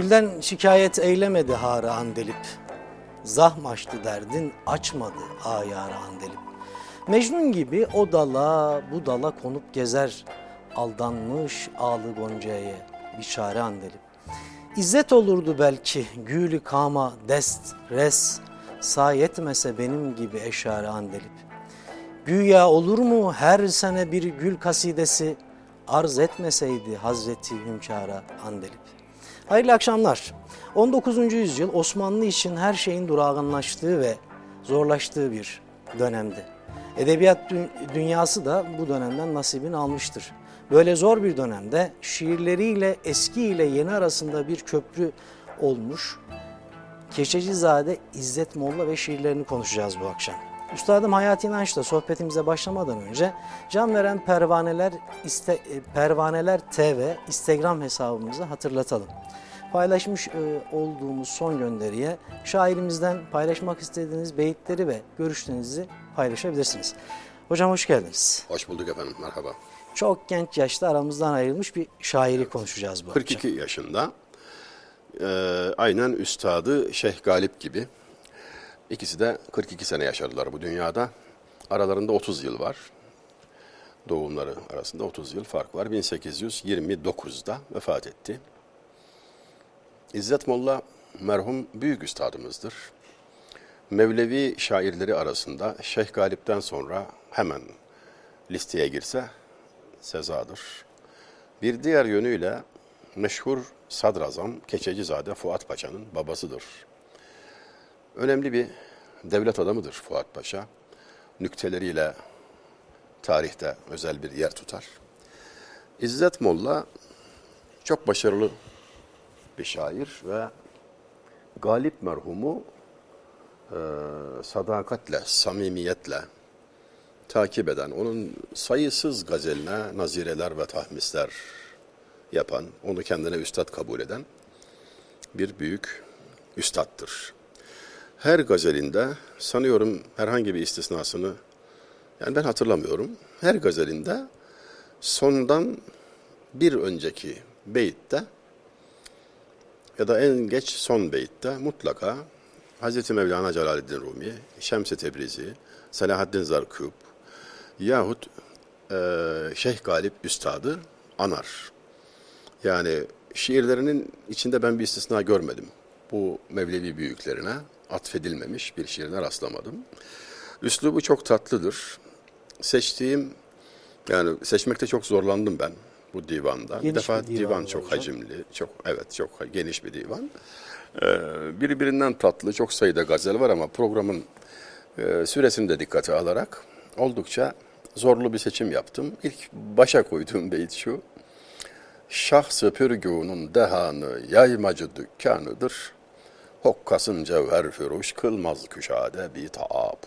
Gülden şikayet eylemedi hara andelip. Zahmaştı derdin açmadı ayara andelip. Mecnun gibi o dala bu dala konup gezer. Aldanmış ağlı goncaya bir çare andelip. İzzet olurdu belki gülü kama dest res sayetmese benim eşare eşare andelip. Güya olur mu her sene bir gül kasidesi arz etmeseydi Hazreti Hünkara Andelip. Hayırlı akşamlar. 19. yüzyıl Osmanlı için her şeyin durağanlaştığı ve zorlaştığı bir dönemdi. Edebiyat dünyası da bu dönemden nasibini almıştır. Böyle zor bir dönemde şiirleriyle eski ile yeni arasında bir köprü olmuş Keçecizade İzzet Molla ve şiirlerini konuşacağız bu akşam. Üstadım Hayati İnanç'la sohbetimize başlamadan önce Can Veren Pervaneler, iste, e, Pervaneler TV Instagram hesabımızı hatırlatalım. Paylaşmış e, olduğumuz son gönderiye şairimizden paylaşmak istediğiniz beyitleri ve görüşlerinizi paylaşabilirsiniz. Hocam hoş geldiniz. Hoş bulduk efendim, merhaba. Çok genç yaşta aramızdan ayrılmış bir şairi evet. konuşacağız bu 42 akşam. yaşında. E, aynen üstadı Şeyh Galip gibi İkisi de 42 sene yaşadılar bu dünyada. Aralarında 30 yıl var. Doğumları arasında 30 yıl fark var. 1829'da vefat etti. İzzet Molla merhum büyük üstadımızdır. Mevlevi şairleri arasında Şeyh Galip'ten sonra hemen listeye girse sezadır. Bir diğer yönüyle meşhur sadrazam Keçecizade Fuat Paşa'nın babasıdır. Önemli bir devlet adamıdır Fuat Paşa. Nükteleriyle tarihte özel bir yer tutar. İzzet Molla çok başarılı bir şair ve Galip merhumu e, sadakatle, samimiyetle takip eden, onun sayısız gazeline nazireler ve tahmisler yapan, onu kendine üstad kabul eden bir büyük üstattır her gazelinde sanıyorum herhangi bir istisnasını yani ben hatırlamıyorum. Her gazelinde sondan bir önceki beyitte ya da en geç son beyitte mutlaka Hz. Mevlana Celaleddin Rumi, Şems-i Tebrizi, Selahaddin Zarkub yahut e, Şeyh Galip Üstad'ı anar. Yani şiirlerinin içinde ben bir istisna görmedim. Bu Mevlevi büyüklerine atfedilmemiş bir şiirine rastlamadım. Üslubu çok tatlıdır. Seçtiğim, yani seçmekte çok zorlandım ben bu divanda. Geniş bir defa bir divan, divan çok hocam. hacimli, çok evet çok geniş bir divan. Ee, birbirinden tatlı, çok sayıda gazel var ama programın e, süresini de dikkate alarak oldukça zorlu bir seçim yaptım. İlk başa koyduğum beyt şu. Şahsı pürgûnun dehanı yaymacı dükkanıdır. Hokkasın cevher füruş kılmaz küşade bir taab.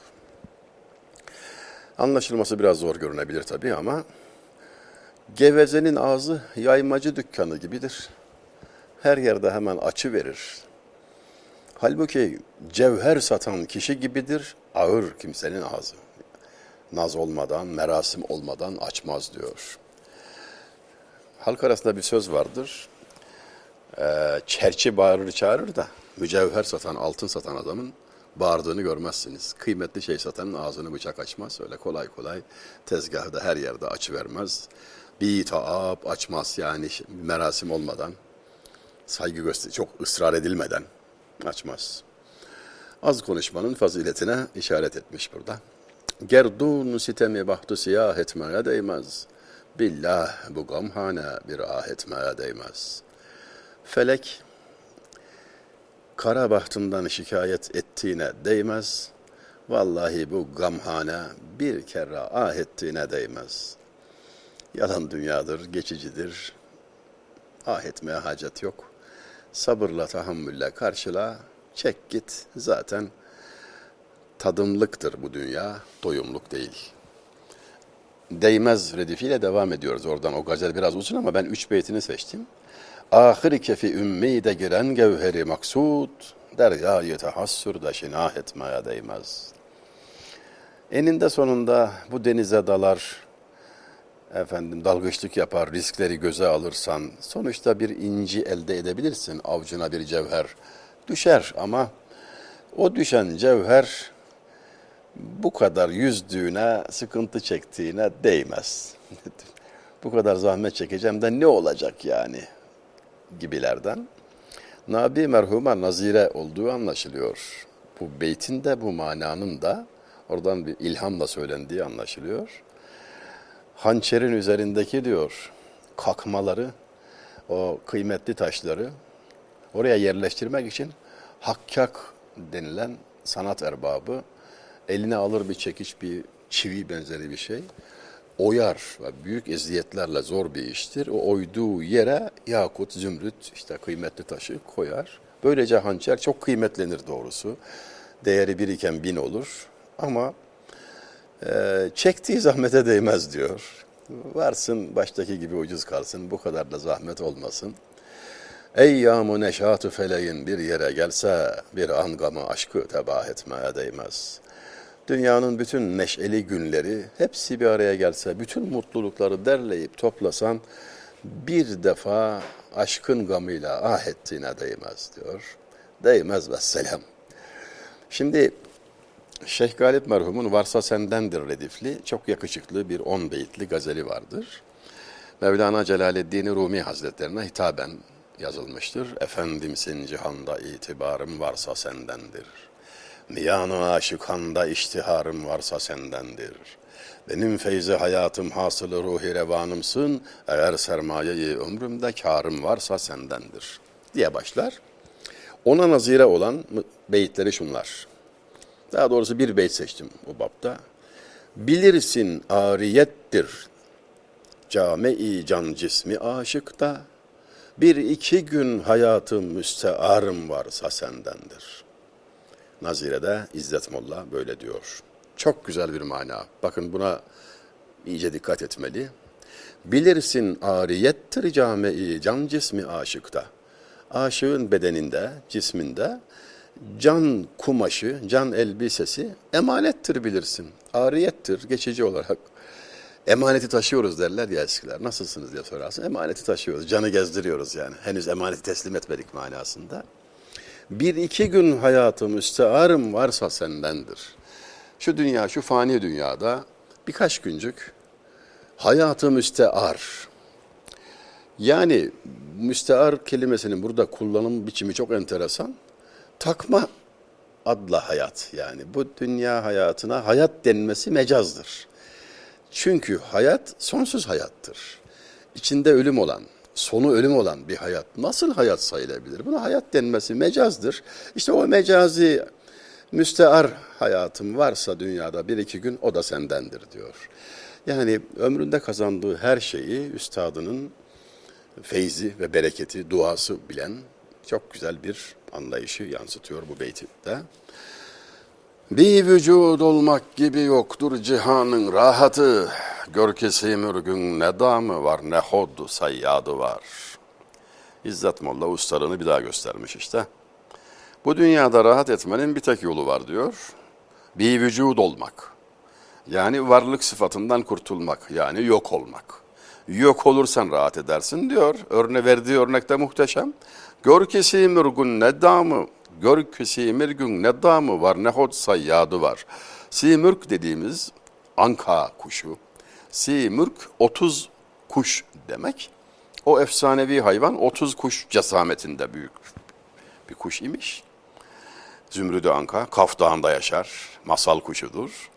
Anlaşılması biraz zor görünebilir tabii ama gevezenin ağzı yaymacı dükkanı gibidir. Her yerde hemen açı verir. Halbuki cevher satan kişi gibidir ağır kimsenin ağzı. Naz olmadan, merasim olmadan açmaz diyor. Halk arasında bir söz vardır. Ee, çerçi bağırır çağırır da mücevher satan, altın satan adamın bağırdığını görmezsiniz. Kıymetli şey satanın ağzını bıçak açmaz. Öyle kolay kolay tezgahda her yerde açı vermez. Bir taap açmaz yani merasim olmadan, saygı göster çok ısrar edilmeden açmaz. Az konuşmanın faziletine işaret etmiş burada. Gerdun sitemi bahtı siyah etmeye değmez. Billah bu gamhane bir ah etmeye değmez. Felek kara bahtından şikayet ettiğine değmez. Vallahi bu gamhane bir kere ah ettiğine değmez. Yalan dünyadır, geçicidir. Ah etmeye hacet yok. Sabırla, tahammülle karşıla, çek git. Zaten tadımlıktır bu dünya, doyumluk değil. Değmez redifiyle devam ediyoruz oradan. O gazel biraz uzun ama ben üç beytini seçtim. Ahir kefi ümmide giren gevheri maksud, deryayı tahassürde şinah etmeye değmez. Eninde sonunda bu denize dalar, efendim dalgıçlık yapar, riskleri göze alırsan sonuçta bir inci elde edebilirsin. Avcına bir cevher düşer ama o düşen cevher bu kadar yüzdüğüne, sıkıntı çektiğine değmez. bu kadar zahmet çekeceğim de ne olacak yani gibilerden. Nabi merhuma nazire olduğu anlaşılıyor. Bu beytin de bu mananın da oradan bir ilhamla söylendiği anlaşılıyor. Hançerin üzerindeki diyor kakmaları, o kıymetli taşları oraya yerleştirmek için hakkak denilen sanat erbabı eline alır bir çekiç, bir çivi benzeri bir şey oyar ve büyük eziyetlerle zor bir iştir. O oyduğu yere yakut, zümrüt, işte kıymetli taşı koyar. Böylece hançer çok kıymetlenir doğrusu. Değeri bir iken bin olur. Ama e, çektiği zahmete değmez diyor. Varsın baştaki gibi ucuz kalsın, bu kadar da zahmet olmasın. Ey yağmu neşatı feleğin bir yere gelse bir angamı aşkı tebah etmeye değmez.'' Dünyanın bütün neşeli günleri hepsi bir araya gelse, bütün mutlulukları derleyip toplasan bir defa aşkın gamıyla ah ettiğine değmez diyor. Değmez ve selam. Şimdi Şeyh Galip merhumun Varsa Sendendir redifli çok yakışıklı bir on beyitli gazeli vardır. Mevlana Celaleddin Rumi Hazretlerine hitaben yazılmıştır. Efendimsin cihanda itibarım varsa sendendir.'' Miyanı aşıkanda iştiharım varsa sendendir. Benim feyzi hayatım hasılı ruhi revanımsın. Eğer sermayeyi ömrümde karım varsa sendendir. Diye başlar. Ona nazire olan beyitleri şunlar. Daha doğrusu bir beyt seçtim bu bapta. Bilirsin ariyettir cami-i can cismi aşıkta. Bir iki gün hayatım müstearım varsa sendendir.'' Nazire'de İzzet Molla böyle diyor. Çok güzel bir mana. Bakın buna iyice dikkat etmeli. Bilirsin ariyettir cami can cismi aşıkta. Aşığın bedeninde, cisminde can kumaşı, can elbisesi emanettir bilirsin. Ariyettir geçici olarak. Emaneti taşıyoruz derler ya eskiler. Nasılsınız diye sorarsın. Emaneti taşıyoruz. Canı gezdiriyoruz yani. Henüz emaneti teslim etmedik manasında bir iki gün hayatım müstearım varsa sendendir. Şu dünya, şu fani dünyada birkaç güncük hayatım müstear. Yani müstear kelimesinin burada kullanım biçimi çok enteresan. Takma adla hayat yani bu dünya hayatına hayat denmesi mecazdır. Çünkü hayat sonsuz hayattır. İçinde ölüm olan, sonu ölüm olan bir hayat nasıl hayat sayılabilir? Buna hayat denmesi mecazdır. İşte o mecazi müstear hayatım varsa dünyada bir iki gün o da sendendir diyor. Yani ömründe kazandığı her şeyi üstadının feyzi ve bereketi, duası bilen çok güzel bir anlayışı yansıtıyor bu beytitte. Bir vücud olmak gibi yoktur cihanın rahatı. Gör ki simürgün ne damı var ne hoddu sayyadı var. İzzet Molla ustarını bir daha göstermiş işte. Bu dünyada rahat etmenin bir tek yolu var diyor. Bir vücud olmak. Yani varlık sıfatından kurtulmak. Yani yok olmak. Yok olursan rahat edersin diyor. Örne verdiği örnekte muhteşem. Gör ki simürgün ne damı Gör ki simirgün ne damı var ne hot sayyadı var. Simürk dediğimiz anka kuşu. Simürk 30 kuş demek. O efsanevi hayvan 30 kuş cesametinde büyük bir kuş imiş. Zümrüdü anka, Kaf Dağı'nda yaşar, masal kuşudur.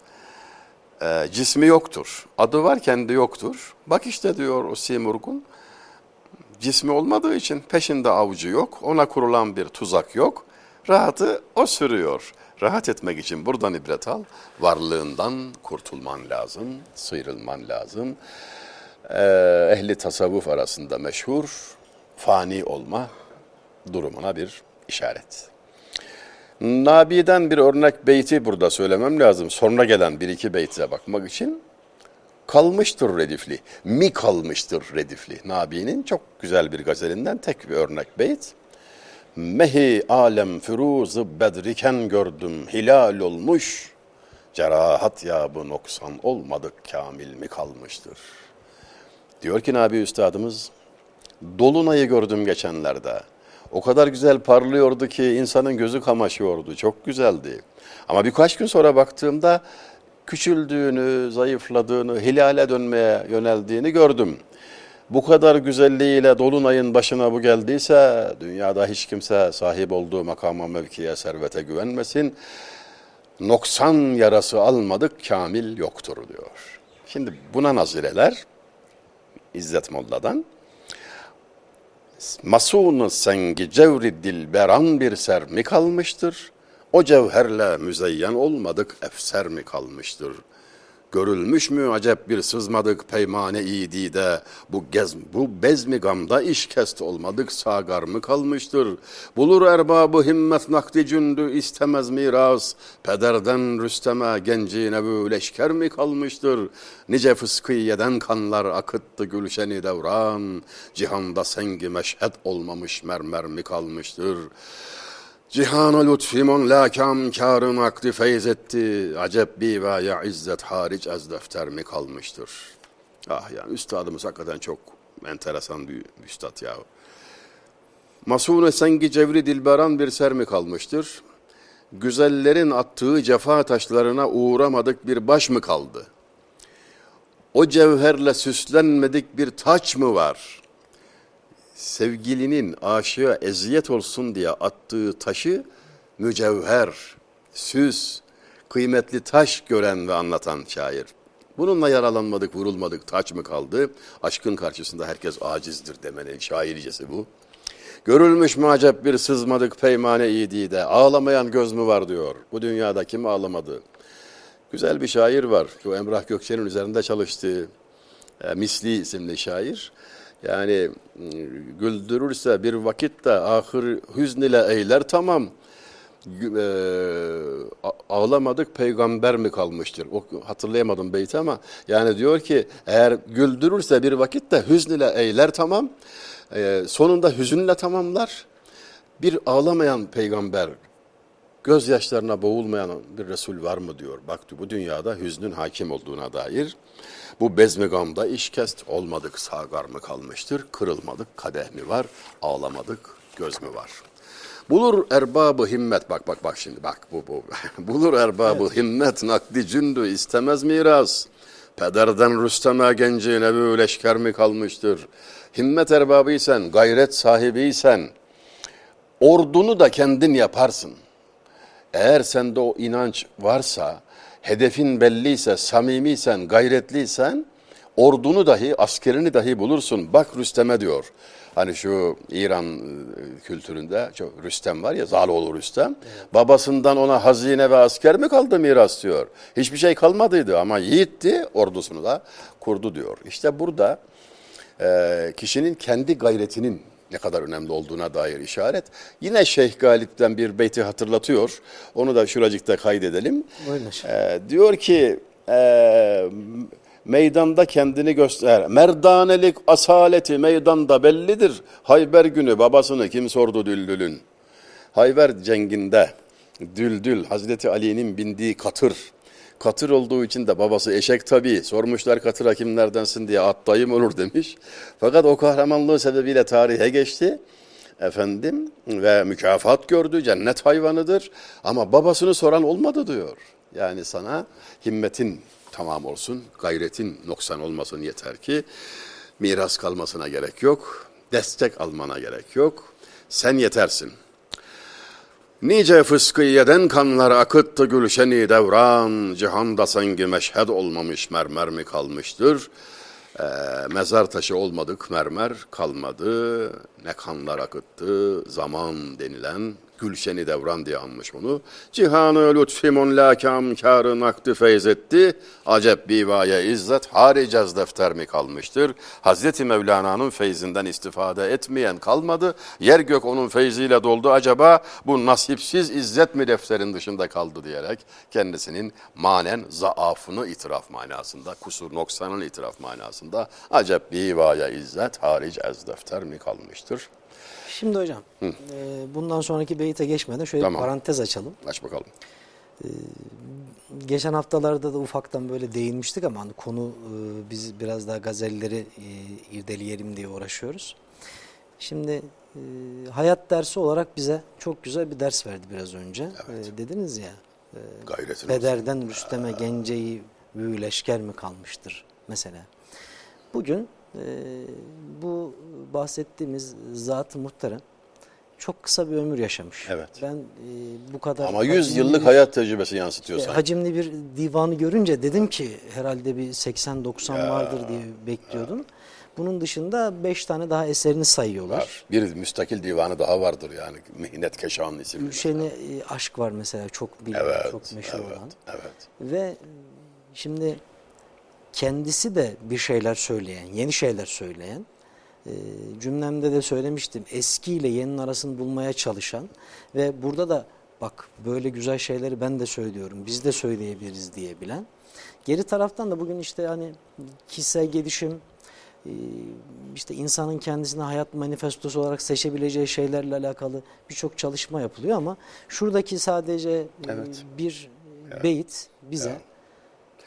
E, cismi yoktur, adı var kendi yoktur. Bak işte diyor o simurgun, cismi olmadığı için peşinde avcı yok, ona kurulan bir tuzak yok. Rahatı o sürüyor. Rahat etmek için buradan ibret al. Varlığından kurtulman lazım, sıyrılman lazım. Ee, ehli tasavvuf arasında meşhur fani olma durumuna bir işaret. Nabi'den bir örnek beyti burada söylemem lazım. Sonra gelen bir iki beyte bakmak için kalmıştır redifli. Mi kalmıştır redifli. Nabi'nin çok güzel bir gazelinden tek bir örnek beyt. Mehi alem firuzu bedriken gördüm hilal olmuş. Cerahat ya bu noksan olmadık kamil mi kalmıştır? Diyor ki Nabi Üstadımız, Dolunay'ı gördüm geçenlerde. O kadar güzel parlıyordu ki insanın gözü kamaşıyordu. Çok güzeldi. Ama birkaç gün sonra baktığımda küçüldüğünü, zayıfladığını, hilale dönmeye yöneldiğini gördüm. Bu kadar güzelliğiyle Dolunay'ın başına bu geldiyse dünyada hiç kimse sahip olduğu makama, mevkiye, servete güvenmesin. Noksan yarası almadık, kamil yoktur diyor. Şimdi buna nazireler İzzet Molla'dan Masunu sengi cevri dilberan bir ser mi kalmıştır? O cevherle müzeyyen olmadık efser mi kalmıştır? Görülmüş mü acep bir sızmadık peymane idide? Bu gez bu bezmi gamda iş kest olmadık sagar mı kalmıştır? Bulur erbabı himmet nakdi cündü istemez miras. Pederden rüsteme gencine bu leşker mi kalmıştır? Nice fıskiyeden kanlar akıttı gülşeni devran. Cihanda sengi meşhed olmamış mermer mi kalmıştır Cihana lütfimon lakam kârın akdi feyz etti. Acep bivaya izzet hariç az defter mi kalmıştır? Ah yani üstadımız hakikaten çok enteresan bir üstad ya. Masune sengi cevri dilberan bir ser mi kalmıştır? Güzellerin attığı cefa taşlarına uğramadık bir baş mı kaldı? O cevherle süslenmedik bir taç mı var?'' Sevgilinin aşığa eziyet olsun diye attığı taşı mücevher, süs, kıymetli taş gören ve anlatan şair. Bununla yaralanmadık, vurulmadık, taç mı kaldı? Aşkın karşısında herkes acizdir demenin şairicesi bu. Görülmüş mü acep bir sızmadık peymane iyiydi de ağlamayan göz mü var diyor. Bu dünyada kim ağlamadı? Güzel bir şair var. Şu Emrah Gökçe'nin üzerinde çalıştığı e, Misli isimli şair. Yani güldürürse bir vakitte ahır hüzn ile eyler tamam. E, ağlamadık peygamber mi kalmıştır? O hatırlayamadım beyti ama yani diyor ki eğer güldürürse bir vakitte hüzn ile eyler tamam. E, sonunda hüzünle tamamlar. Bir ağlamayan peygamber gözyaşlarına boğulmayan bir Resul var mı diyor. Bak bu dünyada hüznün hakim olduğuna dair. Bu bezmi gamda iş kest olmadık sagar mı kalmıştır. Kırılmadık kadeh mi var ağlamadık göz mü var. Bulur erbabı himmet bak bak bak şimdi bak bu bu. Bulur erbabı evet. himmet nakdi cündü istemez miras. Pederden Rüstem'e gencine bu leşker mi kalmıştır? Himmet erbabıysen, gayret sahibiysen, ordunu da kendin yaparsın. Eğer sende o inanç varsa, hedefin belliyse, samimiysen, gayretliysen ordunu dahi, askerini dahi bulursun. Bak Rüstem'e diyor. Hani şu İran e, kültüründe çok Rüstem var ya Zaloğlu Rüstem. Evet. Babasından ona hazine ve asker mi kaldı miras diyor. Hiçbir şey kalmadıydı ama yiğitti ordusunu da kurdu diyor. İşte burada e, kişinin kendi gayretinin ne kadar önemli olduğuna dair işaret. Yine Şeyh Galip'ten bir beyti hatırlatıyor. Onu da şuracıkta kaydedelim. Ee, diyor ki e, meydanda kendini göster. Merdanelik asaleti meydanda bellidir. Hayber günü babasını kim sordu Düldül'ün? Hayber cenginde Düldül Hazreti Ali'nin bindiği katır Katır olduğu için de babası eşek tabii. Sormuşlar katır kimlerdensin diye at dayım olur demiş. Fakat o kahramanlığı sebebiyle tarihe geçti. Efendim ve mükafat gördü. Cennet hayvanıdır. Ama babasını soran olmadı diyor. Yani sana himmetin tamam olsun, gayretin noksan olmasın yeter ki miras kalmasına gerek yok. Destek almana gerek yok. Sen yetersin. Nice fıskiyeden kanlar akıttı gülşeni devran, cihanda sengi meşhed olmamış mermer mi kalmıştır? Ee, mezar taşı olmadık mermer kalmadı, ne kanlar akıttı zaman denilen Gülşeni Devran diye anmış onu. Cihanı lütfimun lakam kârı nakdi feyz etti. Acep bivaya izzet haricaz defter mi kalmıştır? Hazreti Mevlana'nın feyzinden istifade etmeyen kalmadı. Yer gök onun feyziyle doldu. Acaba bu nasipsiz izzet mi defterin dışında kaldı diyerek kendisinin manen zaafını itiraf manasında, kusur noksanın itiraf manasında acep bivaya izzet haric ez defter mi kalmıştır? Şimdi hocam e, bundan sonraki beyite geçmeden şöyle tamam. bir parantez açalım. Aç bakalım. E, geçen haftalarda da ufaktan böyle değinmiştik ama hani konu e, biz biraz daha gazelleri e, irdeleyelim diye uğraşıyoruz. Şimdi e, hayat dersi olarak bize çok güzel bir ders verdi biraz önce. E, dediniz ya e, Gayretini olsun. Pederden Rüstem'e genceyi büyüleşker mi kalmıştır mesela. Bugün e, bu bahsettiğimiz zat-ı muhterem çok kısa bir ömür yaşamış. Evet. Ben e, bu kadar Ama 100 hacimli yıllık bir- hayat tecrübesi yansıtıyor e, sanki. hacimli bir divanı görünce dedim ki herhalde bir 80-90 vardır diye bekliyordum. Bunun dışında 5 tane daha eserini sayıyorlar. Var. Bir müstakil divanı daha vardır yani. Mihnet Keşan isimli. Gülşen'e aşk var mesela çok bilinen, Evet, çok meşhur evet, olan. evet. Ve şimdi kendisi de bir şeyler söyleyen, yeni şeyler söyleyen, e, cümlemde de söylemiştim, eski ile yeninin arasını bulmaya çalışan ve burada da bak böyle güzel şeyleri ben de söylüyorum, biz de söyleyebiliriz diyebilen. Geri taraftan da bugün işte hani kişisel gelişim, e, işte insanın kendisine hayat manifestosu olarak seçebileceği şeylerle alakalı birçok çalışma yapılıyor ama şuradaki sadece e, Evet. bir beyit bize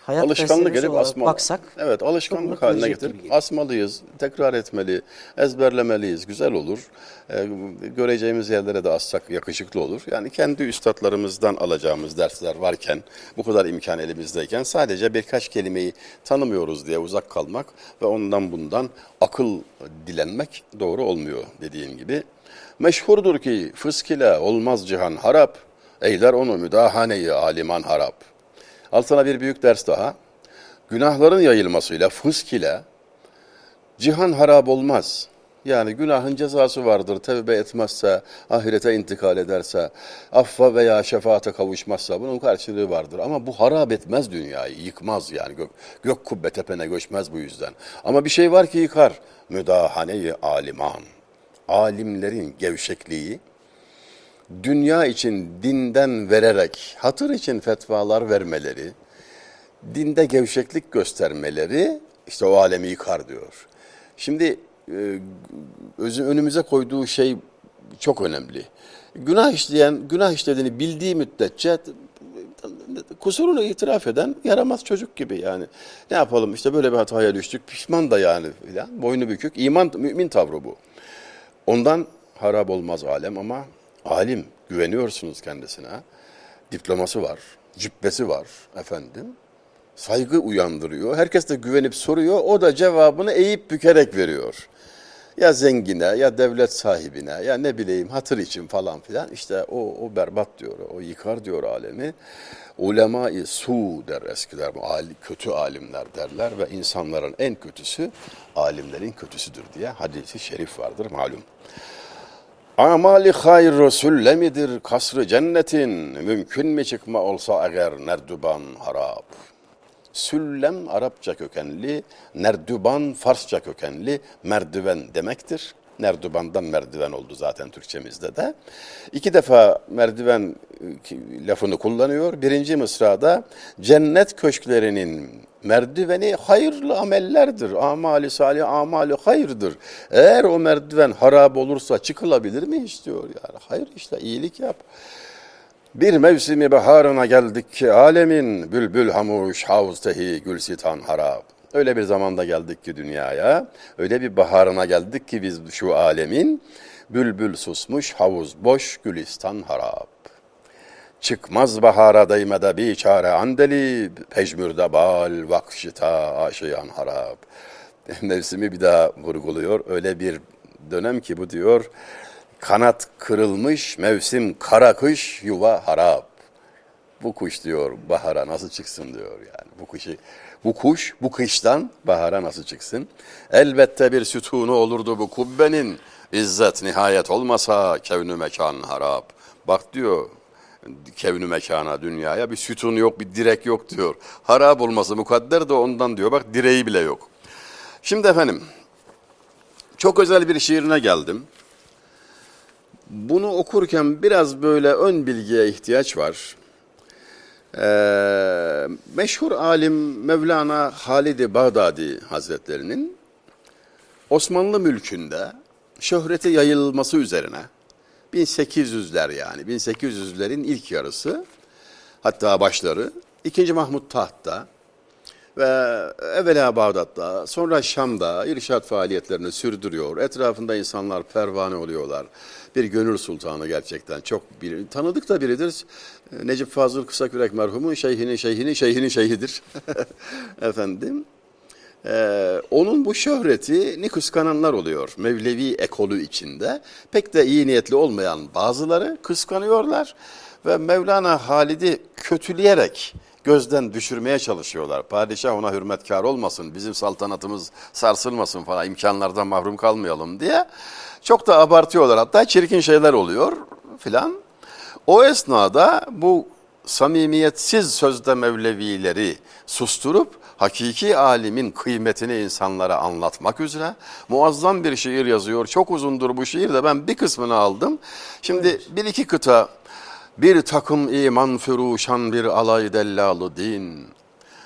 hayat Alışkanlık edip asmalı. baksak Evet alışkanlık haline getirip asmalıyız, tekrar etmeli, ezberlemeliyiz. Güzel olur. Ee, göreceğimiz yerlere de assak yakışıklı olur. Yani kendi üstadlarımızdan alacağımız dersler varken, bu kadar imkan elimizdeyken sadece birkaç kelimeyi tanımıyoruz diye uzak kalmak ve ondan bundan akıl dilenmek doğru olmuyor dediğim gibi. Meşhurdur ki fısk ile olmaz cihan harap, eyler onu müdahaneyi aliman harap. Altına bir büyük ders daha. Günahların yayılmasıyla, fısk ile cihan harap olmaz. Yani günahın cezası vardır. Tevbe etmezse, ahirete intikal ederse, affa veya şefaate kavuşmazsa bunun karşılığı vardır. Ama bu harap etmez dünyayı, yıkmaz yani. Gök, gök kubbe tepene göçmez bu yüzden. Ama bir şey var ki yıkar. Müdahane-i aliman. Alimlerin gevşekliği, dünya için dinden vererek hatır için fetvalar vermeleri, dinde gevşeklik göstermeleri işte o alemi yıkar diyor. Şimdi e, özü önümüze koyduğu şey çok önemli. Günah işleyen, günah işlediğini bildiği müddetçe kusurunu itiraf eden yaramaz çocuk gibi yani. Ne yapalım işte böyle bir hataya düştük, pişman da yani filan, boynu bükük. İman, mümin tavrı bu. Ondan harap olmaz alem ama alim güveniyorsunuz kendisine. Diploması var, cübbesi var efendim. Saygı uyandırıyor. Herkes de güvenip soruyor. O da cevabını eğip bükerek veriyor. Ya zengine ya devlet sahibine ya ne bileyim hatır için falan filan. İşte o, o berbat diyor. O yıkar diyor alemi. Ulema-i su der eskiler. Kötü alimler derler ve insanların en kötüsü alimlerin kötüsüdür diye hadisi şerif vardır malum. Amali hayr sülle midir kasrı cennetin mümkün mi çıkma olsa eğer nerduban harap. Süllem Arapça kökenli, nerdüban Farsça kökenli merdiven demektir. Nerdubandan merdiven oldu zaten Türkçemizde de. İki defa merdiven e, lafını kullanıyor. Birinci mısrada cennet köşklerinin merdiveni hayırlı amellerdir. Amali salih, amali hayırdır. Eğer o merdiven harap olursa çıkılabilir mi hiç diyor yani. Hayır işte iyilik yap. Bir mevsimi baharına geldik ki alemin bülbül hamuş havuz tehi gülsitan harap. Öyle bir zamanda geldik ki dünyaya, öyle bir baharına geldik ki biz şu alemin bülbül susmuş havuz boş gülistan harap. Çıkmaz bahara değmede bir çare andeli, pejmürde bal vakşita aşiyan harap. Mevsimi bir daha vurguluyor. Öyle bir dönem ki bu diyor, kanat kırılmış mevsim kara kış yuva harap. Bu kuş diyor bahara nasıl çıksın diyor yani. Bu kuşu bu kuş bu kıştan bahara nasıl çıksın? Elbette bir sütunu olurdu bu kubbenin. İzzet nihayet olmasa kevnü mekan harap. Bak diyor kevnü mekana dünyaya bir sütun yok bir direk yok diyor. Harap olması mukadder de ondan diyor. Bak direği bile yok. Şimdi efendim çok özel bir şiirine geldim. Bunu okurken biraz böyle ön bilgiye ihtiyaç var. Ee, meşhur alim Mevlana Halid-i Bağdadi Hazretlerinin Osmanlı mülkünde şöhreti yayılması üzerine 1800'ler yani 1800'lerin ilk yarısı hatta başları İkinci Mahmut tahtta ve evvela Bağdat'ta sonra Şam'da irşat faaliyetlerini sürdürüyor. Etrafında insanlar pervane oluyorlar. Bir gönül sultanı gerçekten çok bir, tanıdık da biridir. Necip Fazıl Kısakürek merhumun şeyhinin şeyhinin şeyhinin şeyhidir. Efendim. Ee, onun bu şöhretini kıskananlar oluyor. Mevlevi ekolü içinde. Pek de iyi niyetli olmayan bazıları kıskanıyorlar. Ve Mevlana Halid'i kötüleyerek gözden düşürmeye çalışıyorlar. Padişah ona hürmetkar olmasın, bizim saltanatımız sarsılmasın falan, imkanlardan mahrum kalmayalım diye. Çok da abartıyorlar hatta çirkin şeyler oluyor filan. O esnada bu samimiyetsiz sözde Mevlevileri susturup hakiki alimin kıymetini insanlara anlatmak üzere muazzam bir şiir yazıyor. Çok uzundur bu şiir de ben bir kısmını aldım. Şimdi bir iki kıta bir takım iman füruşan bir alay dellalı din.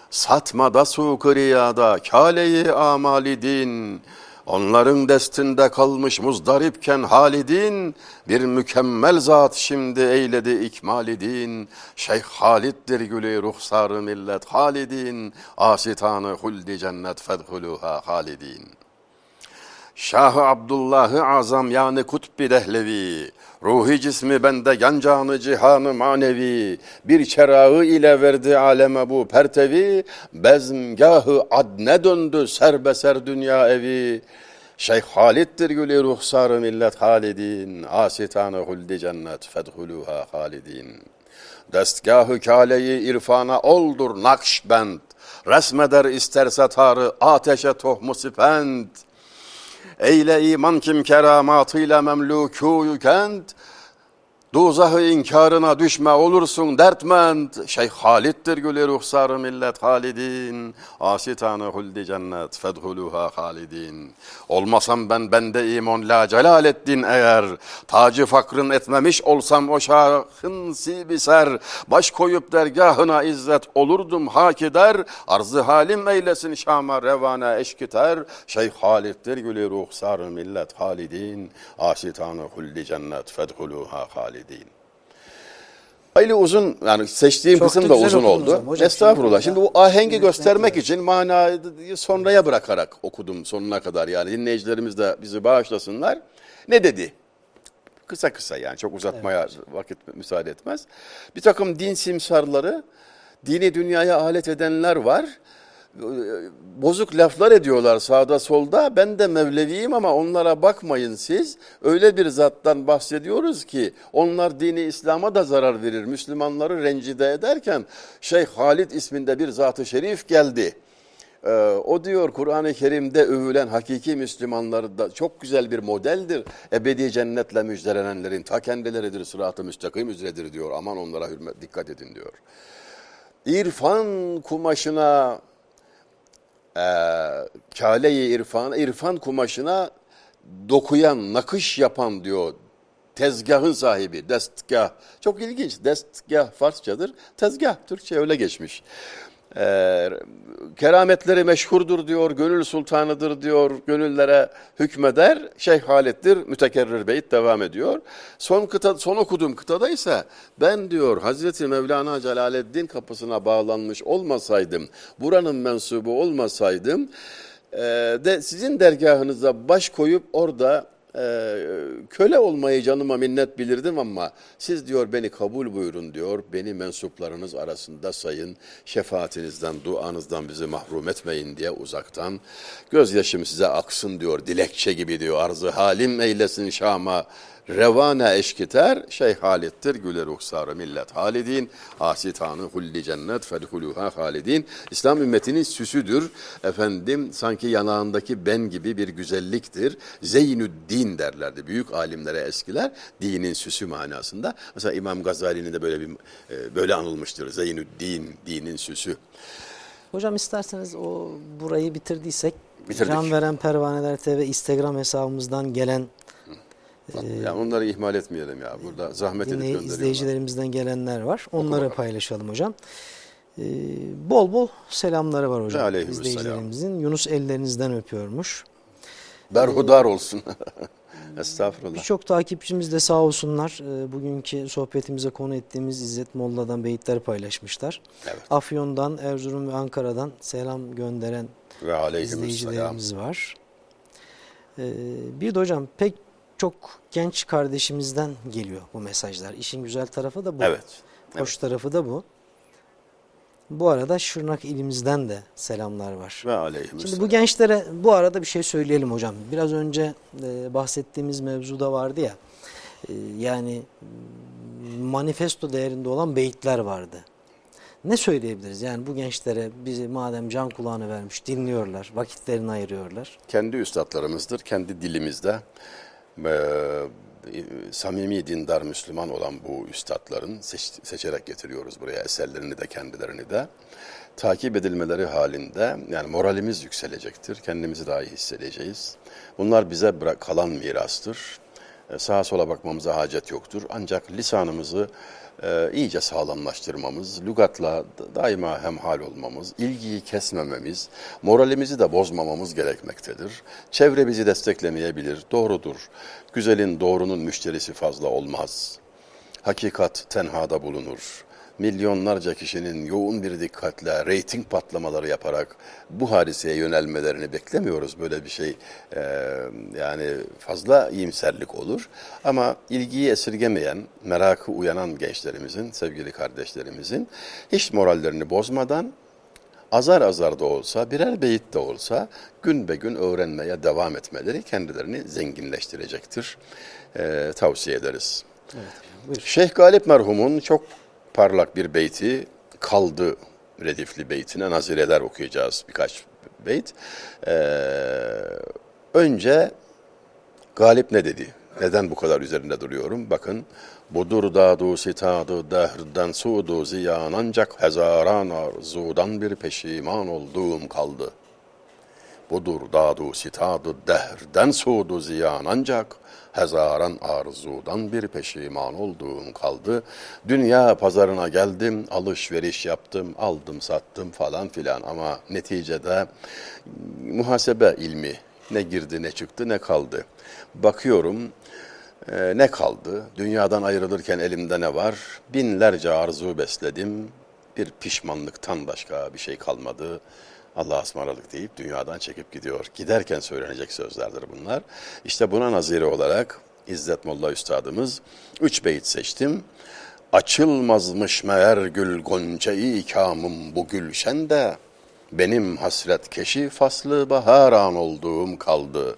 Satmada su riyada kaleyi amali din. Onların destinde kalmış muzdaripken halidin, bir mükemmel zat şimdi eyledi ikmali din. Şeyh Halid'dir gülü ruhsarı millet halidin, asitanı huldi cennet fedhuluha halidin. Şah-ı Abdullah-ı Azam yani Kutbi Dehlevi, ruhi cismi bende yancanı cihanı manevi, bir çerağı ile verdi aleme bu pertevi, bezmgahı adne döndü serbeser dünya evi. Şeyh Halid'dir gülü ruhsarı millet halidin, asitanı huldi cennet fedhuluha halidin. Destgahı kaleyi irfana oldur nakşbend, resmeder isterse tarı ateşe tohmu sipend. Eyle iman kim keramatıyla memlukuyu kent, Duzahı inkarına düşme olursun dertmend. Şeyh Halid'dir gülü ruhsarı millet halidin. Asitanı huldi cennet fedhuluha halidin. Olmasam ben bende iman la celaleddin eğer. Tacı fakrın etmemiş olsam o şahın sibiser. Baş koyup dergahına izzet olurdum hakider. Arzı halim eylesin Şam'a revane eşkiter. Şeyh Halid'dir gülü ruhsarı millet halidin. Asitanı huldi cennet fedhuluha halidin değil. Hayli uzun yani seçtiğim Çok kısım da da uzun oldu. hocam. Estağfurullah. Şimdi bu ahengi göstermek için manayı sonraya bırakarak okudum sonuna kadar. Yani dinleyicilerimiz de bizi bağışlasınlar. Ne dedi? Kısa kısa yani çok uzatmaya vakit müsaade etmez. Bir takım din simsarları, dini dünyaya alet edenler var bozuk laflar ediyorlar sağda solda. Ben de Mevleviyim ama onlara bakmayın siz. Öyle bir zattan bahsediyoruz ki onlar dini İslam'a da zarar verir. Müslümanları rencide ederken Şeyh Halid isminde bir zatı şerif geldi. Ee, o diyor Kur'an-ı Kerim'de övülen hakiki Müslümanları da çok güzel bir modeldir. Ebedi cennetle müjdelenenlerin ta kendileridir, sırat-ı müstakim üzeredir diyor. Aman onlara hürmet, dikkat edin diyor. İrfan kumaşına e, kale-i irfan, irfan kumaşına dokuyan, nakış yapan diyor tezgahın sahibi, destgah. Çok ilginç, destgah Farsçadır, tezgah Türkçe öyle geçmiş. Ee, kerametleri meşhurdur diyor, gönül sultanıdır diyor, gönüllere hükmeder. Şeyh Halet'tir, mütekerrir beyit devam ediyor. Son kıta, son okuduğum kıtada ise ben diyor Hazreti Mevlana Celaleddin kapısına bağlanmış olmasaydım, buranın mensubu olmasaydım, e, de sizin dergahınıza baş koyup orada e, köle olmayı canıma minnet bilirdim ama siz diyor beni kabul buyurun diyor. Beni mensuplarınız arasında sayın. Şefaatinizden, duanızdan bizi mahrum etmeyin diye uzaktan. Gözyaşım size aksın diyor. Dilekçe gibi diyor. Arzı halim eylesin Şam'a. Revane eşkiter, şey halittir, güle ruhsarı millet halidin, asitanı hulli cennet fedhuluha halidin. İslam ümmetinin süsüdür. Efendim sanki yanağındaki ben gibi bir güzelliktir. Zeynüddin derlerdi büyük alimlere eskiler. Dinin süsü manasında. Mesela İmam Gazali'nin de böyle bir e, böyle anılmıştır. Zeynüddin, dinin süsü. Hocam isterseniz o burayı bitirdiysek Bitirdik. Can Veren Pervaneler TV Instagram hesabımızdan gelen yani onları ihmal etmeyelim ya. Burada zahmet edip gönderiyorlar. izleyicilerimizden gelenler var. Onları bakalım. paylaşalım hocam. Ee, bol bol selamları var hocam Aleykümselam. izleyicilerimizin. Yunus ellerinizden öpüyormuş. Berhudar olsun. Estağfurullah. Birçok takipçimiz de sağ olsunlar e, bugünkü sohbetimize konu ettiğimiz İzzet Molla'dan beyitler paylaşmışlar. Evet. Afyon'dan, Erzurum ve Ankara'dan selam gönderen Ve izleyicilerimiz var. E, bir de hocam pek çok genç kardeşimizden geliyor bu mesajlar. İşin güzel tarafı da bu. Evet. Hoş tarafı da bu. Bu arada Şırnak ilimizden de selamlar var. Ve aleyhisselam. Şimdi bu gençlere bu arada bir şey söyleyelim hocam. Biraz önce e, bahsettiğimiz mevzuda vardı ya. e, yani manifesto değerinde olan beyitler vardı. Ne söyleyebiliriz? Yani bu gençlere bizi madem can kulağını vermiş dinliyorlar, vakitlerini ayırıyorlar. kendi üstadlarımızdır. Kendi dilimizde e, samimi dindar Müslüman olan bu üstadların seç- seçerek getiriyoruz buraya eserlerini de kendilerini de. Takip edilmeleri halinde yani moralimiz yükselecektir. Kendimizi daha iyi hissedeceğiz. Bunlar bize kalan mirastır. E, sağa sola bakmamıza hacet yoktur. Ancak lisanımızı e, iyice sağlamlaştırmamız, lügatla da- daima hemhal olmamız, ilgiyi kesmememiz, moralimizi de bozmamamız gerekmektedir. Çevre bizi desteklemeyebilir, doğrudur. Güzelin doğrunun müşterisi fazla olmaz. Hakikat tenhada bulunur. Milyonlarca kişinin yoğun bir dikkatle reyting patlamaları yaparak bu hadiseye yönelmelerini beklemiyoruz. Böyle bir şey e, yani fazla iyimserlik olur. Ama ilgiyi esirgemeyen, merakı uyanan gençlerimizin, sevgili kardeşlerimizin hiç morallerini bozmadan azar azar da olsa, birer beyit de olsa gün be gün öğrenmeye devam etmeleri kendilerini zenginleştirecektir. E, tavsiye ederiz. Buyur. Şeyh Galip merhumun çok parlak bir beyti kaldı redifli beytine nazireler okuyacağız birkaç beyt. Ee, önce Galip ne dedi? Neden bu kadar üzerinde duruyorum? Bakın. Budur dadu sitadı dehrden sudu ziyan ancak hezaran arzudan bir peşiman olduğum kaldı. Budur dadu sitadı dehrden sudu ziyan ancak hezaran arzudan bir peşiman olduğum kaldı. Dünya pazarına geldim, alışveriş yaptım, aldım sattım falan filan ama neticede muhasebe ilmi ne girdi ne çıktı ne kaldı. Bakıyorum e, ne kaldı? Dünyadan ayrılırken elimde ne var? Binlerce arzu besledim. Bir pişmanlıktan başka bir şey kalmadı. Allah'a ısmarladık deyip dünyadan çekip gidiyor. Giderken söylenecek sözlerdir bunlar. İşte buna nazire olarak İzzet Molla Üstadımız üç beyit seçtim. Açılmazmış meğer gül gonca-i ikamım bu gülşende. Benim hasret keşi faslı baharan olduğum kaldı.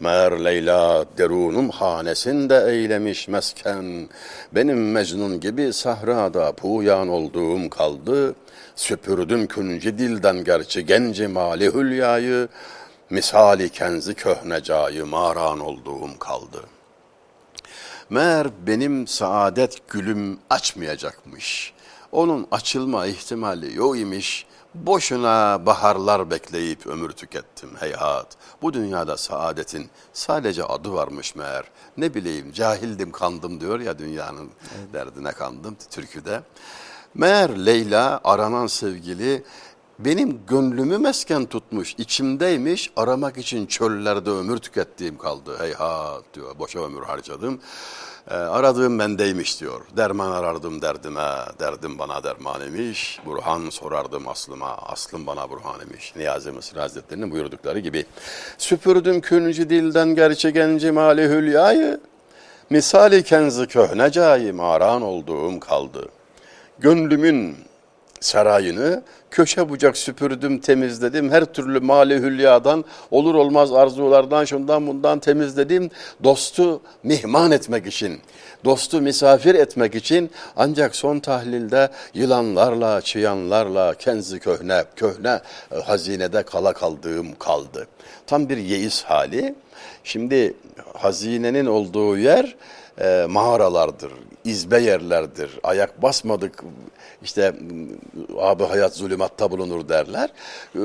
Meğer Leyla derunum hanesinde eylemiş mesken. Benim Mecnun gibi sahrada puyan olduğum kaldı. Süpürdüm künci dilden gerçi genci mali hülyayı. Misali kenzi köhnecayı maran olduğum kaldı. Meğer benim saadet gülüm açmayacakmış. Onun açılma ihtimali yok imiş. Boşuna baharlar bekleyip ömür tükettim heyhat. Bu dünyada saadetin sadece adı varmış meğer. Ne bileyim cahildim kandım diyor ya dünyanın derdine kandım türküde. Meğer Leyla aranan sevgili benim gönlümü mesken tutmuş, içimdeymiş, aramak için çöllerde ömür tükettiğim kaldı. Heyhat diyor, boşa ömür harcadım. Ee, aradığım bendeymiş diyor. Derman arardım derdime, derdim bana derman imiş. Burhan sorardım aslıma, aslım bana burhan imiş. Niyazi Mısır Hazretleri'nin buyurdukları gibi. Süpürdüm künci dilden gerçi genci mali hülyayı. Misali kenzi köhne cayim aran olduğum kaldı. Gönlümün sarayını köşe bucak süpürdüm temizledim. Her türlü mali hülyadan olur olmaz arzulardan şundan bundan temizledim. Dostu mihman etmek için, dostu misafir etmek için ancak son tahlilde yılanlarla, çıyanlarla kenzi köhne, köhne e, hazinede kala kaldığım kaldı. Tam bir yeis hali. Şimdi hazinenin olduğu yer e, mağaralardır, izbe yerlerdir. Ayak basmadık işte abi hayat zulümatta bulunur derler. E,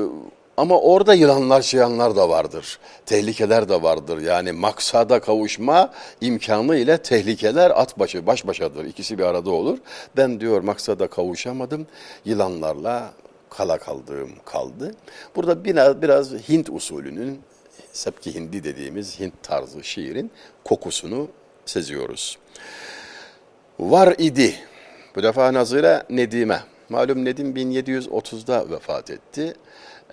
Ama orada yılanlar çıyanlar da vardır. Tehlikeler de vardır. Yani maksada kavuşma imkanı ile tehlikeler at başı baş başadır. İkisi bir arada olur. Ben diyor maksada kavuşamadım. Yılanlarla kala kaldığım kaldı. Burada biraz, biraz Hint usulünün Sepki Hindi dediğimiz Hint tarzı şiirin kokusunu seziyoruz. Var idi. Bu defa Nazire Nedime. Malum Nedim 1730'da vefat etti.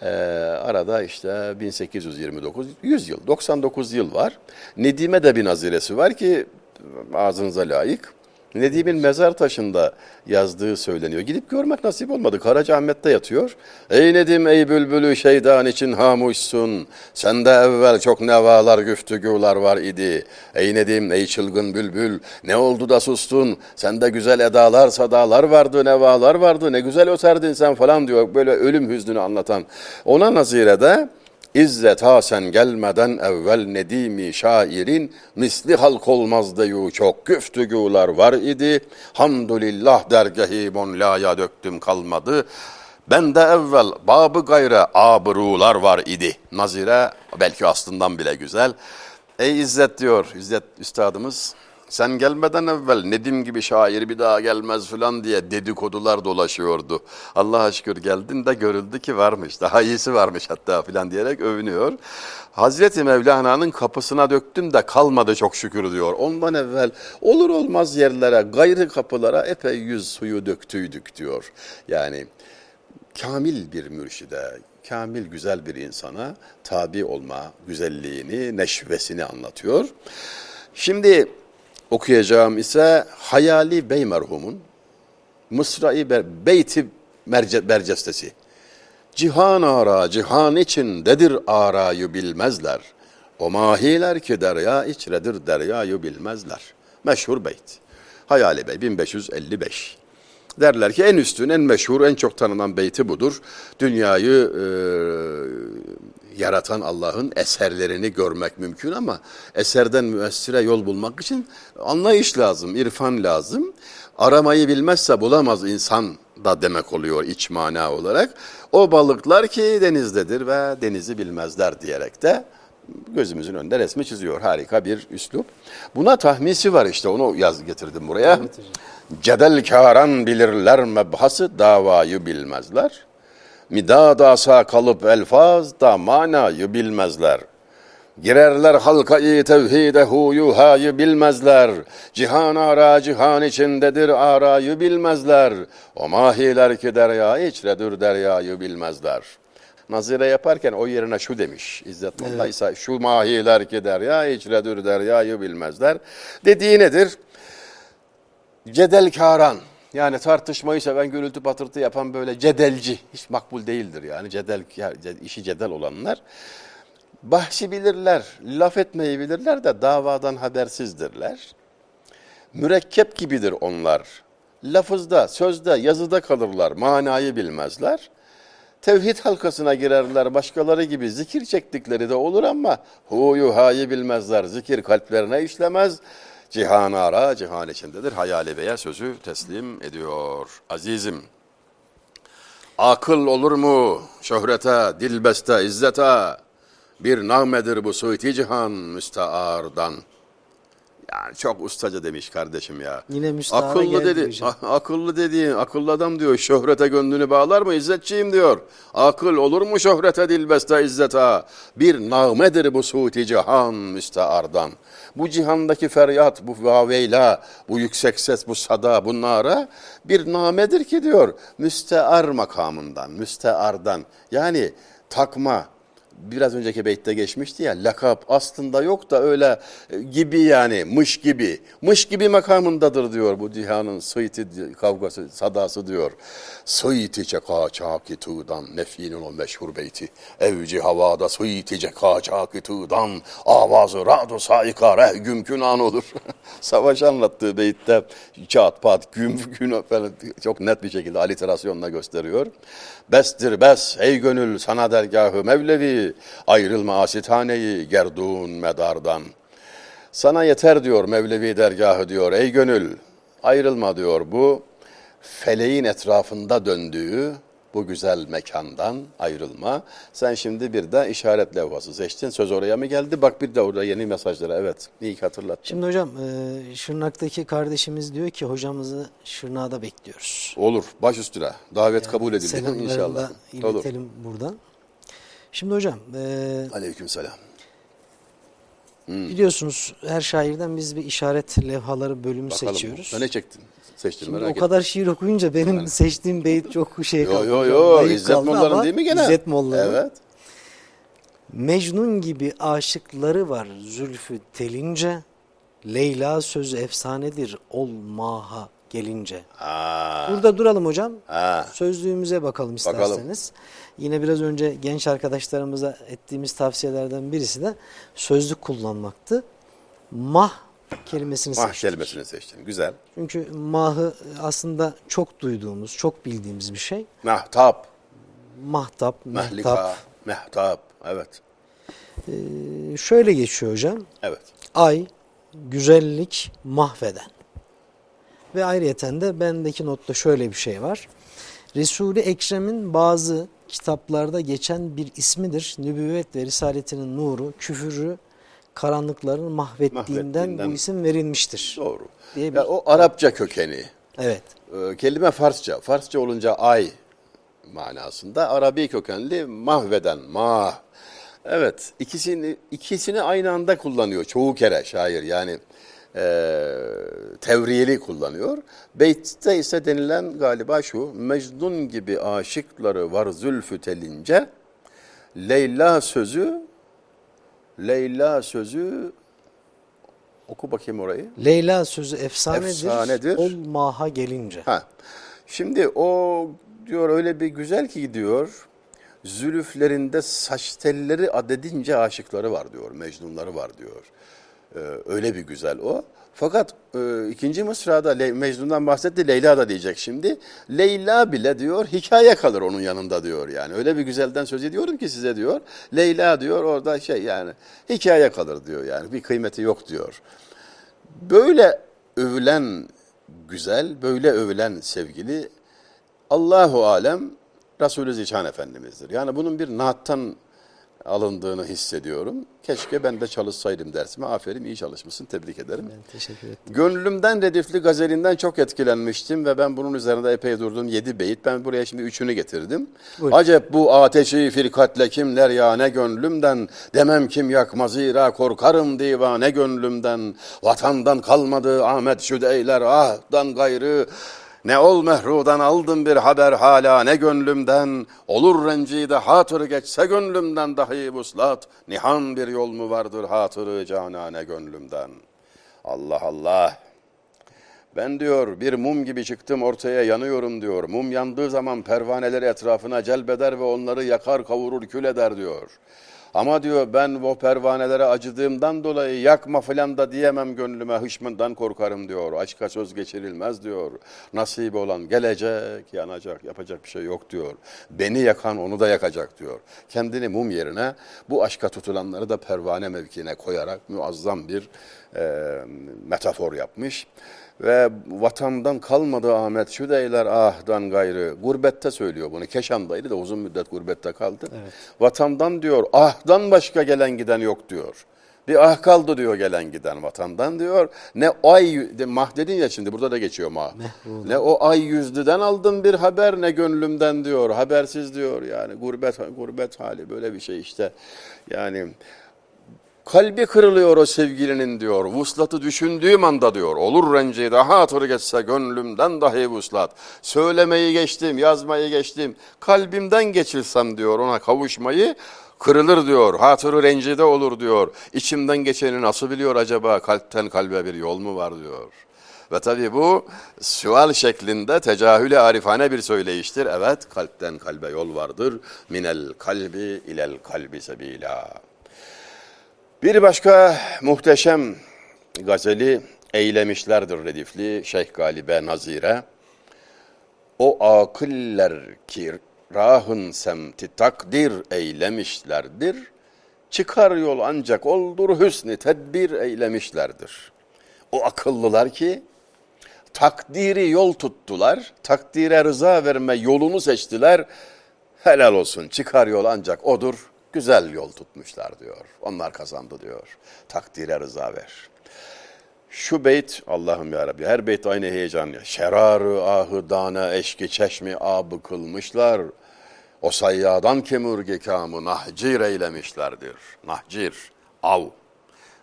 Ee, arada işte 1829, 100 yıl, 99 yıl var. Nedime de bir naziresi var ki ağzınıza layık. Nedim'in mezar taşında yazdığı söyleniyor. Gidip görmek nasip olmadı. Karacaahmet'te yatıyor. Ey Nedim ey bülbülü şeydan için hamuşsun. Sende evvel çok nevalar güftügüler var idi. Ey Nedim ey çılgın bülbül ne oldu da sustun. Sende güzel edalar sadalar vardı nevalar vardı. Ne güzel öterdin sen falan diyor. Böyle ölüm hüznünü anlatan. Ona nazirede İzzet ha sen gelmeden evvel nedimi şairin misli halk olmazdı yu çok güftügüler var idi. Hamdülillah dergahimon laya döktüm kalmadı. Ben de evvel babı gayre abrular var idi. Nazire belki aslından bile güzel. Ey İzzet diyor İzzet üstadımız sen gelmeden evvel Nedim gibi şair bir daha gelmez filan diye dedikodular dolaşıyordu. Allah'a şükür geldin de görüldü ki varmış. Daha iyisi varmış hatta filan diyerek övünüyor. Hazreti Mevlana'nın kapısına döktüm de kalmadı çok şükür diyor. Ondan evvel olur olmaz yerlere, gayrı kapılara epey yüz suyu döktüydük diyor. Yani kamil bir mürşide, kamil güzel bir insana tabi olma güzelliğini, neşvesini anlatıyor. Şimdi okuyacağım ise Hayali Bey merhumun Mısra-i Ber Beyti Merce Bercestesi. Cihan ara cihan içindedir arayı bilmezler. O mahiler ki derya içredir deryayı bilmezler. Meşhur beyt. Hayali Bey 1555. Derler ki en üstün, en meşhur, en çok tanınan beyti budur. Dünyayı e, yaratan Allah'ın eserlerini görmek mümkün ama eserden müessire yol bulmak için anlayış lazım, irfan lazım. Aramayı bilmezse bulamaz insan da demek oluyor iç mana olarak. O balıklar ki denizdedir ve denizi bilmezler diyerek de gözümüzün önünde resmi çiziyor. Harika bir üslup. Buna tahmisi var işte onu yaz getirdim buraya. Cedel karan bilirler mebhası davayı bilmezler. Midadasa kalıp elfaz da manayı bilmezler. Girerler halka-i tevhide huyu hayı bilmezler. Cihan ara cihan içindedir arayı bilmezler. O mahiler ki derya içredir deryayı bilmezler. Nazire yaparken o yerine şu demiş İzzet Molla evet. İsa. Şu mahiler ki derya içredir deryayı bilmezler. Dediği nedir? Cedel karan. Yani tartışmayı seven, gürültü patırtı yapan böyle cedelci, hiç makbul değildir yani cedel, işi cedel olanlar. Bahsi bilirler, laf etmeyi bilirler de davadan habersizdirler. Mürekkep gibidir onlar. Lafızda, sözde, yazıda kalırlar, manayı bilmezler. Tevhid halkasına girerler, başkaları gibi zikir çektikleri de olur ama huyu hayı bilmezler, zikir kalplerine işlemez. Cihan ara, cihan içindedir. Hayali Bey'e sözü teslim ediyor. Azizim, akıl olur mu şöhrete, dilbeste, izzete? Bir nağmedir bu suyti cihan müsteardan. Yani çok ustaca demiş kardeşim ya. Yine müstahara akıllı dedi. A- akıllı dediğin, akıllı adam diyor. Şöhrete gönlünü bağlar mı? İzzetçiyim diyor. Akıl olur mu şöhrete dilbeste izzeta? Bir nağmedir bu suti cihan müsteardan. Bu cihandaki feryat, bu vaveyla, bu yüksek ses, bu sada, bu nara bir namedir ki diyor. Müstear makamından, müsteardan. Yani takma, biraz önceki beytte geçmişti ya lakap aslında yok da öyle e, gibi yani mış gibi. Mış gibi makamındadır diyor bu cihanın sıyti kavgası sadası diyor. Sıyti çeka çaki tuğdan nefinin o meşhur beyti. Evci havada sıyti çeka çaki tuğdan avazı radu saika reh gümkün an olur. Savaş anlattığı beytte çat pat güm gün çok net bir şekilde aliterasyonla gösteriyor. Bestir bes ey gönül sana dergahı Mevlevi ayrılma asithaneyi gerdun medardan. Sana yeter diyor Mevlevi dergahı diyor ey gönül ayrılma diyor bu feleğin etrafında döndüğü bu güzel mekandan ayrılma. Sen şimdi bir de işaret levhası seçtin. Söz oraya mı geldi? Bak bir de orada yeni mesajlara. Evet. İyi ki hatırlattın. Şimdi hocam e, Şırnak'taki kardeşimiz diyor ki hocamızı Şırnak'da bekliyoruz. Olur. Baş üstüne. Davet yani, kabul edildi inşallah. Olur. buradan. Şimdi hocam. E, Aleyküm selam. Biliyorsunuz her şairden biz bir işaret levhaları bölümü Bakalım. seçiyoruz. Ne çektin? Seçtin Şimdi merak o kadar şiir okuyunca benim seçtiğim beyit çok şey Yo kaldı. yo yo zayıf İzzet Molla'nın değil mi gene? İzzet Molla'nın. Evet. Mecnun gibi aşıkları var zülfü telince. Leyla sözü efsanedir ol maha gelince. Aa, Burada duralım hocam. ha. Sözlüğümüze bakalım isterseniz. Yine biraz önce genç arkadaşlarımıza ettiğimiz tavsiyelerden birisi de sözlük kullanmaktı. Mah kelimesini Mah seçtik. kelimesini seçtin. Güzel. Çünkü mahı aslında çok duyduğumuz, çok bildiğimiz bir şey. Mehtap, Mahtap, mehtap. mehlika, mehtap. Evet. Ee, şöyle geçiyor hocam. Evet. Ay, güzellik mahveden. Ve ayrıyeten de bendeki notta şöyle bir şey var. Resul-i Ekrem'in bazı kitaplarda geçen bir ismidir. Nübüvvet ve risaletinin nuru, küfürü, karanlıkların mahvettiğinden, Mahvettiğinden. bu isim verilmiştir. Doğru. Diye bir- Ya o Arapça kökeni. Evet. Ee, kelime Farsça. Farsça olunca ay manasında. Arabi kökenli mahveden, mah. Evet, ikisini ikisini aynı anda kullanıyor çoğu kere şair. Yani tevriyeli kullanıyor. Beyt'te ise denilen galiba şu. Mecnun gibi aşıkları var zülfü telince. Leyla sözü Leyla sözü oku bakayım orayı. Leyla sözü efsanedir, Efsanedir. ol maha gelince. Ha. Şimdi o diyor öyle bir güzel ki diyor. Zülüflerinde saç telleri adedince aşıkları var diyor. Mecnunları var diyor. Ee, öyle bir güzel o. Fakat e, ikinci mısrada Le- Mecnun'dan bahsetti. Leyla da diyecek şimdi. Leyla bile diyor hikaye kalır onun yanında diyor yani. Öyle bir güzelden söz ediyorum ki size diyor. Leyla diyor orada şey yani hikaye kalır diyor yani. Bir kıymeti yok diyor. Böyle övülen güzel, böyle övülen sevgili Allahu alem Resulü Zişan Efendimiz'dir. Yani bunun bir naattan alındığını hissediyorum. Keşke ben de çalışsaydım dersime. Aferin iyi çalışmışsın tebrik ederim. Ben teşekkür ederim. Gönlümden redifli gazelinden çok etkilenmiştim ve ben bunun üzerinde epey durdum. Yedi beyit. Ben buraya şimdi üçünü getirdim. Buyurun. Acep bu ateşi firkatle kimler ya ne gönlümden. Demem kim yakmaz zira korkarım divane gönlümden. Vatandan kalmadı Ahmet Şüdeyler ahdan gayrı. Ne ol mehrudan aldım bir haber hala ne gönlümden. Olur rencide hatır geçse gönlümden dahi vuslat. Nihan bir yol mu vardır hatırı canane gönlümden. Allah Allah. Ben diyor bir mum gibi çıktım ortaya yanıyorum diyor. Mum yandığı zaman pervaneleri etrafına celbeder ve onları yakar kavurur kül eder diyor. Ama diyor ben o pervanelere acıdığımdan dolayı yakma filan da diyemem gönlüme hışmından korkarım diyor. Aşka söz geçirilmez diyor. Nasip olan gelecek, yanacak, yapacak bir şey yok diyor. Beni yakan onu da yakacak diyor. Kendini mum yerine bu aşka tutulanları da pervane mevkiine koyarak muazzam bir e, metafor yapmış. Ve vatandan kalmadı Ahmet Şüdeyler ahdan gayrı. Gurbette söylüyor bunu. Keşan'daydı da uzun müddet gurbette kaldı. Vatandan diyor ahdan başka gelen giden yok diyor. Bir ah kaldı diyor gelen giden vatandan diyor. Ne ay mah dedin ya şimdi burada da geçiyor mah. Ne o ay yüzlüden aldım bir haber ne gönlümden diyor. Habersiz diyor yani gurbet gurbet hali böyle bir şey işte. Yani Kalbi kırılıyor o sevgilinin diyor. Vuslatı düşündüğüm anda diyor. Olur rencide hatır geçse gönlümden dahi vuslat. Söylemeyi geçtim, yazmayı geçtim. Kalbimden geçilsem diyor ona kavuşmayı. Kırılır diyor, hatırı rencide olur diyor. İçimden geçeni nasıl biliyor acaba kalpten kalbe bir yol mu var diyor. Ve tabii bu sual şeklinde tecahüle arifane bir söyleyiştir. Evet kalpten kalbe yol vardır. Minel kalbi ilel kalbi sebila. Bir başka muhteşem gazeli eylemişlerdir Redifli Şeyh Galibe Nazire. O akıller ki rahın semti takdir eylemişlerdir. Çıkar yol ancak oldur hüsnü tedbir eylemişlerdir. O akıllılar ki takdiri yol tuttular, takdire rıza verme yolunu seçtiler. Helal olsun çıkar yol ancak odur, güzel yol tutmuşlar diyor. Onlar kazandı diyor. Takdire rıza ver. Şu beyt Allah'ım ya Rabbi her beyt aynı heyecan ya. Şerarı ahı dana eşki çeşmi abı kılmışlar. O sayyadan kemurge kamı nahcir eylemişlerdir. Nahcir, av.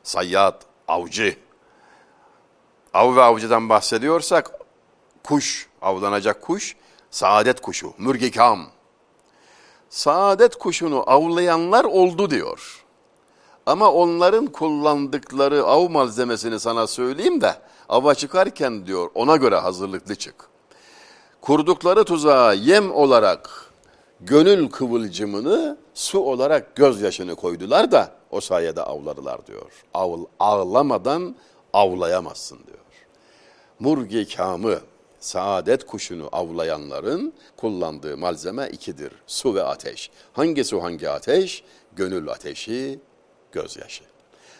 sayyad, avcı. Av ve avcıdan bahsediyorsak kuş, avlanacak kuş, saadet kuşu, mürgikam. Saadet kuşunu avlayanlar oldu diyor. Ama onların kullandıkları av malzemesini sana söyleyeyim de ava çıkarken diyor ona göre hazırlıklı çık. Kurdukları tuzağa yem olarak gönül kıvılcımını su olarak gözyaşını koydular da o sayede avladılar diyor. Av, ağlamadan avlayamazsın diyor. Murgi kamı, saadet kuşunu avlayanların kullandığı malzeme ikidir. Su ve ateş. Hangi su hangi ateş? Gönül ateşi, gözyaşı.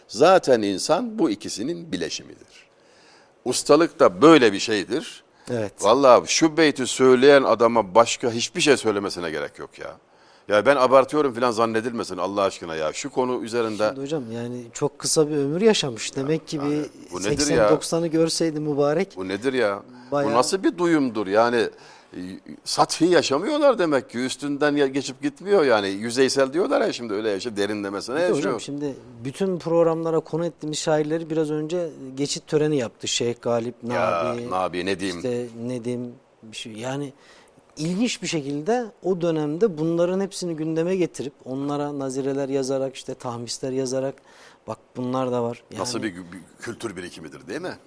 Zaten insan bu ikisinin bileşimidir. Ustalık da böyle bir şeydir. Evet. Vallahi şu beyti söyleyen adama başka hiçbir şey söylemesine gerek yok ya. Ya ben abartıyorum falan zannedilmesin Allah aşkına ya. Şu konu üzerinde Şimdi hocam yani çok kısa bir ömür yaşamış. Demek ki bir bu nedir ya? 80-90'ı görseydi mübarek. bu nedir ya? Bayağı- Bu nasıl bir duyumdur yani? e, Sathi yaşamıyorlar demek ki üstünden ya- geçip gitmiyor yani yüzeysel diyorlar ya şimdi öyle yaşa derinlemesine Bir de yaşıyor. hocam şimdi bütün programlara konu ettiğimiz şairleri biraz önce geçit töreni yaptı. Şeyh Galip, ya Nabi, Nabi ne diyeyim? işte Nedim bir şey. Yani ilginç bir şekilde o dönemde bunların hepsini gündeme getirip onlara nazireler yazarak işte tahmisler yazarak bak bunlar da var. Yani Nasıl bir, bir kültür birikimidir değil mi?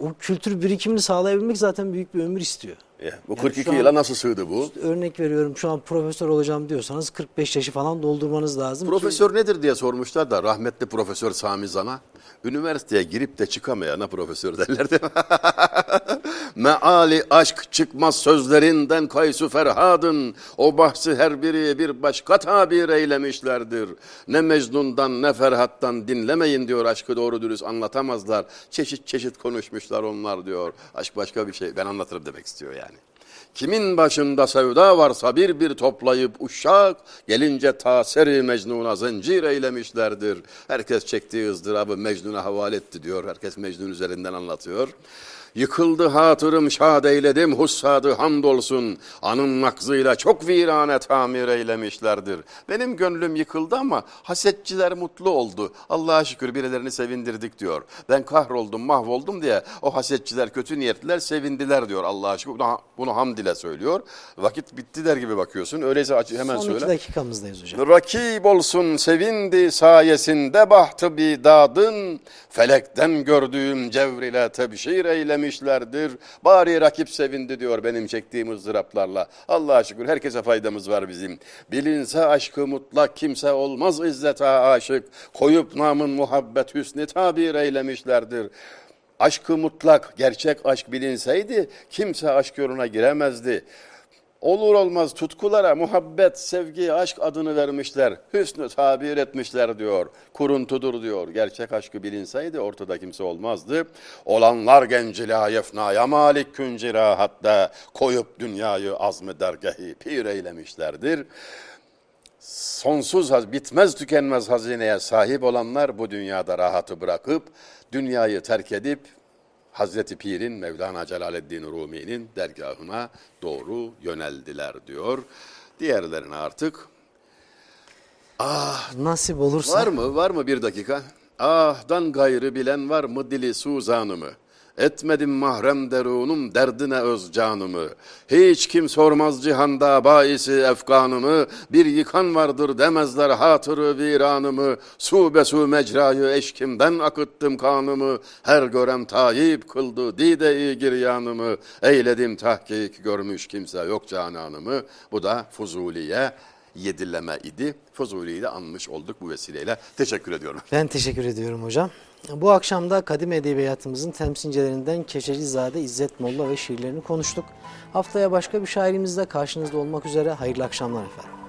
o kültür birikimini sağlayabilmek zaten büyük bir ömür istiyor. Ya, bu Yani 42 şu an- yıla nasıl sığdı bu? Örnek veriyorum şu an profesör olacağım diyorsanız 45 yaşı falan doldurmanız lazım. Profesör nedir diye sormuşlar da rahmetli Profesör Sami Zan'a. Üniversiteye girip de çıkamayana profesör derlerdi. Meali aşk çıkmaz sözlerinden kaysu ferhadın. O bahsi her biri bir başka tabir eylemişlerdir. Ne Mecnun'dan ne Ferhat'tan dinlemeyin diyor aşkı doğru dürüst anlatamazlar. Çeşit çeşit konuşmuşlar onlar diyor. Aşk başka bir şey ben anlatırım demek istiyor yani. Kimin başında sevda varsa bir bir toplayıp uşak, gelince taseri Mecnun'a zincir eylemişlerdir. Herkes çektiği ızdırabı Mecnun'a havale etti diyor. Herkes Mecnun üzerinden anlatıyor. Yıkıldı hatırım şad eyledim hussadı hamdolsun. Anın nakzıyla çok virane tamir eylemişlerdir. Benim gönlüm yıkıldı ama hasetçiler mutlu oldu. Allah'a şükür birilerini sevindirdik diyor. Ben kahroldum mahvoldum diye o hasetçiler kötü niyetliler sevindiler diyor Allah'a şükür. Bunu, bunu hamd ile söylüyor. Vakit bitti der gibi bakıyorsun. Öyleyse hemen Son söyle. iki dakikamızdayız hocam. Rakip olsun sevindi sayesinde bahtı bidadın felekten gördüğüm cevr ile tebşir eylemişlerdir. Bari rakip sevindi diyor benim çektiğim ızdıraplarla. Allah'a şükür herkese faydamız var bizim. Bilinse aşkı mutlak kimse olmaz izzete aşık. Koyup namın muhabbet hüsnü tabir eylemişlerdir. Aşkı mutlak, gerçek aşk bilinseydi kimse aşk yoluna giremezdi. Olur olmaz tutkulara muhabbet, sevgi, aşk adını vermişler. Hüsnü tabir etmişler diyor. Kuruntudur diyor. Gerçek aşkı bilinseydi ortada kimse olmazdı. Olanlar genci la yefnaya malik küncira hatta koyup dünyayı azmı dergahi pir eylemişlerdir. Sonsuz, bitmez tükenmez hazineye sahip olanlar bu dünyada rahatı bırakıp dünyayı terk edip Hazreti Pir'in Mevlana Celaleddin Rumi'nin dergahına doğru yöneldiler diyor. Diğerlerine artık Nasip olursa var mı var mı bir dakika? Ahdan gayrı bilen var mı dili suzanımı? Etmedim mahrem derunum derdine öz canımı. Hiç kim sormaz cihanda baisi efkanımı. Bir yıkan vardır demezler hatırı viranımı. Su be su mecrayı eşkimden akıttım kanımı. Her gören tayip kıldı dide-i giryanımı. Eyledim tahkik görmüş kimse yok cananımı. Bu da Fuzuli'ye yedileme idi. Fuzuli'yi de anmış olduk bu vesileyle. Teşekkür ediyorum. ben teşekkür ediyorum hocam. Bu akşam da kadim edebiyatımızın temsilcilerinden Keşecizade İzzet Molla ve şiirlerini konuştuk. Haftaya başka bir şairimizle karşınızda olmak üzere hayırlı akşamlar efendim.